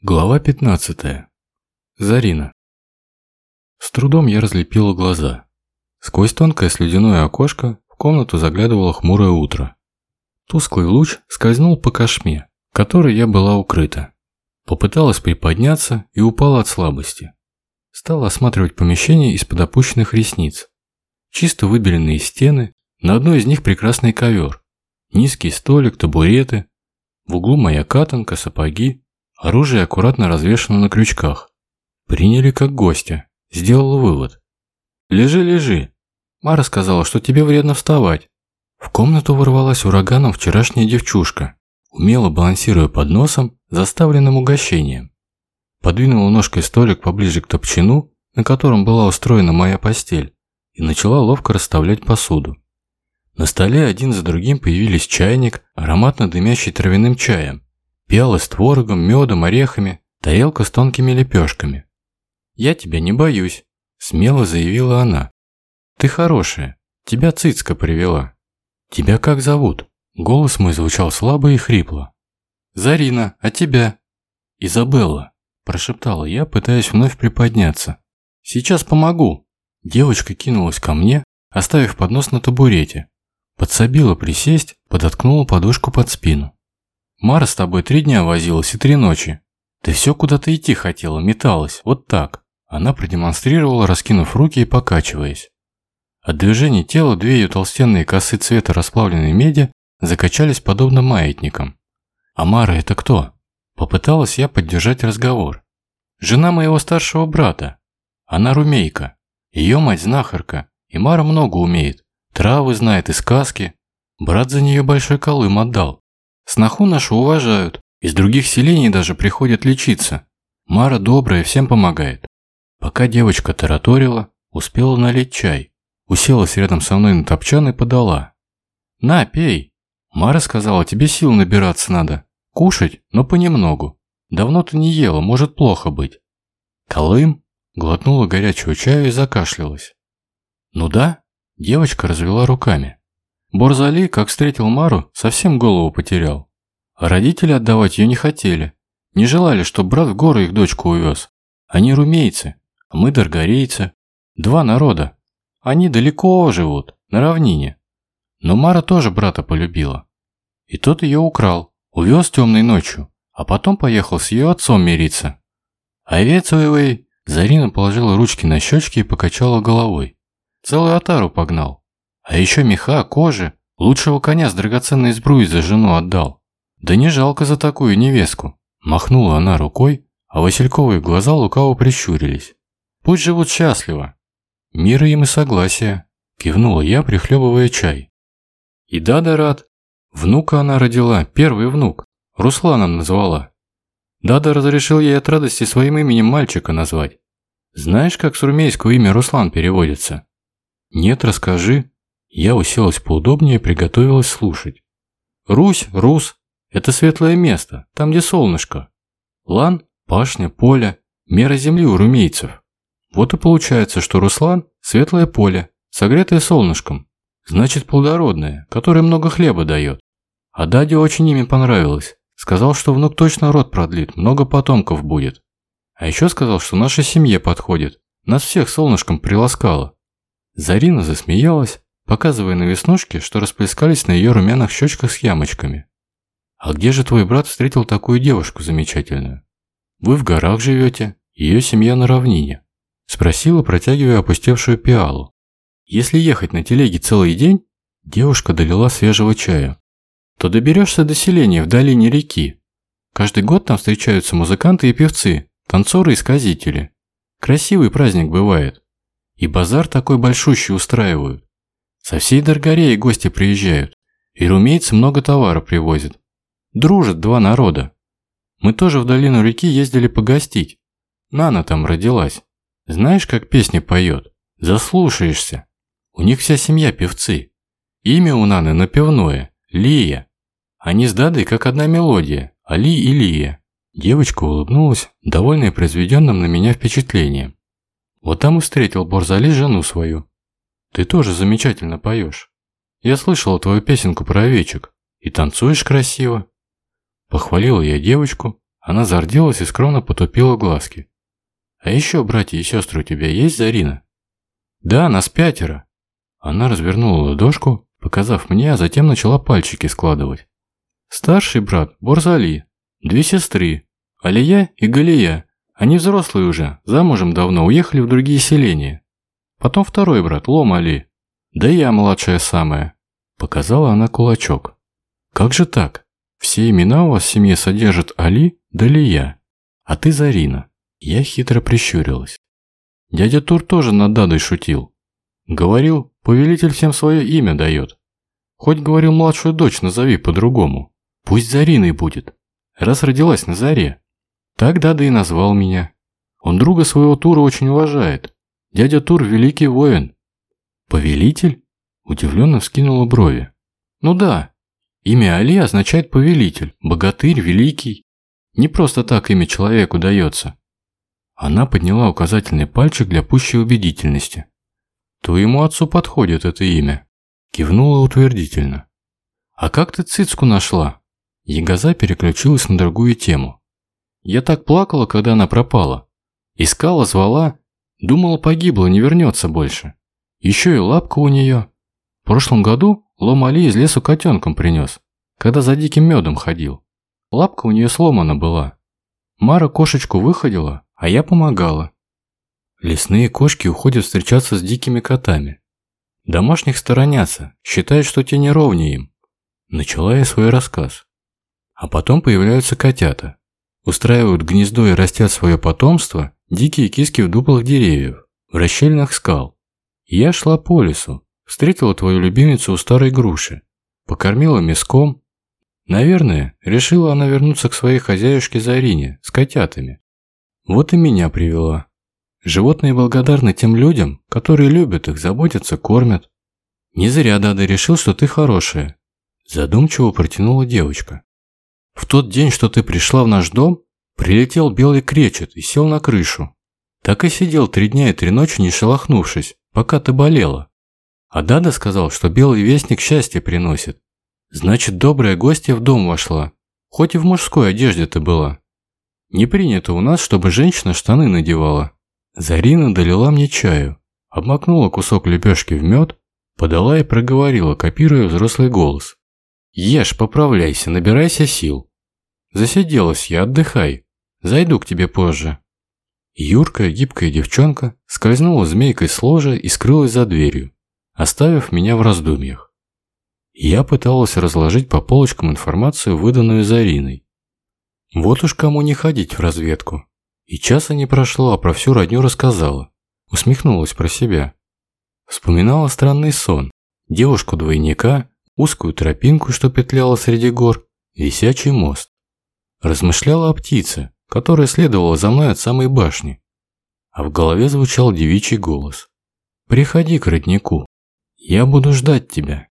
Глава 15. Зарина. С трудом я разлепила глаза. Сквозь тонкое слюдяное окошко в комнату заглядывало хмурое утро. Тусклый луч скользнул по кошме, которой я была укрыта. Попыталась приподняться и упала от слабости. Стала осматривать помещение из-под опущенных ресниц. Чисто выбеленные стены, на одной из них прекрасный ковер. Низкий столик, табуреты. В углу моя катанка, сапоги, Оружие аккуратно развешано на крючках. Приняли как гостя. Сделал вывод. «Лежи, лежи!» Мара сказала, что тебе вредно вставать. В комнату ворвалась ураганом вчерашняя девчушка, умело балансируя под носом, заставленным угощением. Подвинула ножкой столик поближе к топчину, на котором была устроена моя постель, и начала ловко расставлять посуду. На столе один за другим появились чайник, ароматно дымящий травяным чаем, Пиалы с творогом, медом, орехами, тарелка с тонкими лепешками. «Я тебя не боюсь», – смело заявила она. «Ты хорошая, тебя цицка привела». «Тебя как зовут?» Голос мой звучал слабо и хрипло. «Зарина, а тебя?» «Изабелла», – прошептала я, пытаясь вновь приподняться. «Сейчас помогу». Девочка кинулась ко мне, оставив поднос на табурете. Подсобила присесть, подоткнула подушку под спину. Мара с тобой три дня возилась и три ночи. Ты все куда-то идти хотела, металась, вот так. Она продемонстрировала, раскинув руки и покачиваясь. От движения тела две ее толстенные косы цвета расплавленной меди закачались подобно маятникам. «А Мара это кто?» Попыталась я поддержать разговор. «Жена моего старшего брата. Она румейка. Ее мать знахарка, и Мара много умеет. Травы знает и сказки. Брат за нее большой колым отдал. Сноху нашу уважают, из других селений даже приходят лечиться. Мара добрая, всем помогает. Пока девочка тараторила, успела налить чай. Уселась рядом со мной на топчан и подала. «На, пей!» Мара сказала, тебе сил набираться надо. Кушать, но понемногу. Давно ты не ела, может плохо быть. Колым глотнула горячего чая и закашлялась. Ну да, девочка развела руками. Борзали, как встретил Мару, совсем голову потерял. А родители отдавать ее не хотели. Не желали, чтобы брат в горы их дочку увез. Они румейцы, а мы даргарейцы. Два народа. Они далеко живут, на равнине. Но Мара тоже брата полюбила. И тот ее украл, увез темной ночью, а потом поехал с ее отцом мириться. Овец ой Зарина положила ручки на щечки и покачала головой. Целую отару погнал. А еще меха, кожи. Лучшего коня с драгоценной сбруей за жену отдал. Да не жалко за такую невестку. Махнула она рукой, а Васильковые глаза лукаво прищурились. Пусть живут счастливо. Мира им и согласия. Кивнула я, прихлебывая чай. И да, рад. Внука она родила, первый внук. Русланом назвала. Дада разрешил ей от радости своим именем мальчика назвать. Знаешь, как с румейского имя Руслан переводится? Нет, расскажи. Я уселась поудобнее и приготовилась слушать. Русь, Рус – это светлое место, там, где солнышко. Лан – пашня, поле, мера земли у румейцев. Вот и получается, что Руслан – светлое поле, согретое солнышком. Значит, плодородное, которое много хлеба дает. А Даде очень ими понравилось. Сказал, что внук точно род продлит, много потомков будет. А еще сказал, что нашей семье подходит. Нас всех солнышком приласкало. Зарина засмеялась, показывая на веснушки, что расплескались на ее румяных щечках с ямочками. «А где же твой брат встретил такую девушку замечательную?» «Вы в горах живете, ее семья на равнине», – спросила, протягивая опустевшую пиалу. «Если ехать на телеге целый день», – девушка долила свежего чая, – «то доберешься до селения в долине реки. Каждый год там встречаются музыканты и певцы, танцоры и сказители. Красивый праздник бывает. И базар такой большущий устраивают. Со всей Даргареи гости приезжают, и румейцы много товара привозят. Дружат два народа. Мы тоже в долину реки ездили погостить. Нана там родилась. Знаешь, как песни поет? Заслушаешься. У них вся семья певцы. Имя у Наны напевное – Лия. Они с Дадой как одна мелодия – Али и Лия. Девочка улыбнулась, довольная произведенным на меня впечатлением. Вот там и встретил Борзали жену свою. Ты тоже замечательно поешь. Я слышала твою песенку про овечек. И танцуешь красиво. Похвалила я девочку, Она зарделась и скромно потупила глазки. «А еще братья и сестры у тебя есть, Зарина?» «Да, нас пятеро». Она развернула ладошку, показав мне, а затем начала пальчики складывать. «Старший брат – Борзали, две сестры, Алия и Галия. Они взрослые уже, замужем давно, уехали в другие селения. Потом второй брат, Лом Али. Да я младшая самая». Показала она кулачок. «Как же так? Все имена у вас в семье содержат Али, да Лия, а ты Зарина». Я хитро прищурилась. Дядя Тур тоже над Дадой шутил. Говорил, повелитель всем свое имя дает. Хоть, говорил, младшую дочь назови по-другому. Пусть Зариной будет, раз родилась на заре. Так Дада и назвал меня. Он друга своего Тура очень уважает. Дядя Тур – великий воин. Повелитель? Удивленно вскинула брови. Ну да, имя Али означает повелитель, богатырь, великий. Не просто так имя человеку дается. Она подняла указательный пальчик для пущей убедительности. «Твоему отцу подходит это имя», – кивнула утвердительно. «А как ты цицку нашла?» Ягоза переключилась на другую тему. «Я так плакала, когда она пропала. Искала, звала, думала, погибла, не вернется больше. Еще и лапка у нее. В прошлом году Лом Али из лесу котенком принес, когда за диким медом ходил. Лапка у нее сломана была. Мара кошечку выходила, а я помогала. Лесные кошки уходят встречаться с дикими котами. Домашних сторонятся, считают, что те неровнее им. Начала я свой рассказ. А потом появляются котята. Устраивают гнездо и растят свое потомство дикие киски в дуплах деревьев, в расщельных скал. Я шла по лесу, встретила твою любимицу у старой груши, покормила мяском. Наверное, решила она вернуться к своей хозяюшке Зарине с котятами. Вот и меня привела. Животные благодарны тем людям, которые любят их, заботятся, кормят. Не зря Дада решил, что ты хорошая. Задумчиво протянула девочка. В тот день, что ты пришла в наш дом, прилетел белый кречет и сел на крышу. Так и сидел три дня и три ночи, не шелохнувшись, пока ты болела. А Дада сказал, что белый вестник счастье приносит. Значит, добрая гостья в дом вошла, хоть и в мужской одежде ты была. Не принято у нас, чтобы женщина штаны надевала. Зарина долила мне чаю, обмакнула кусок лепешки в мед, подала и проговорила, копируя взрослый голос. «Ешь, поправляйся, набирайся сил. Засиделась я, отдыхай. Зайду к тебе позже». Юркая, гибкая девчонка скользнула змейкой с ложа и скрылась за дверью, оставив меня в раздумьях. Я пыталась разложить по полочкам информацию, выданную Зариной. Вот уж кому не ходить в разведку. И часа не прошло, а про всю родню рассказала. Усмехнулась про себя. Вспоминала странный сон. Девушку-двойника, узкую тропинку, что петляла среди гор, висячий мост. Размышляла о птице, которая следовала за мной от самой башни. А в голове звучал девичий голос. «Приходи к роднику. Я буду ждать тебя».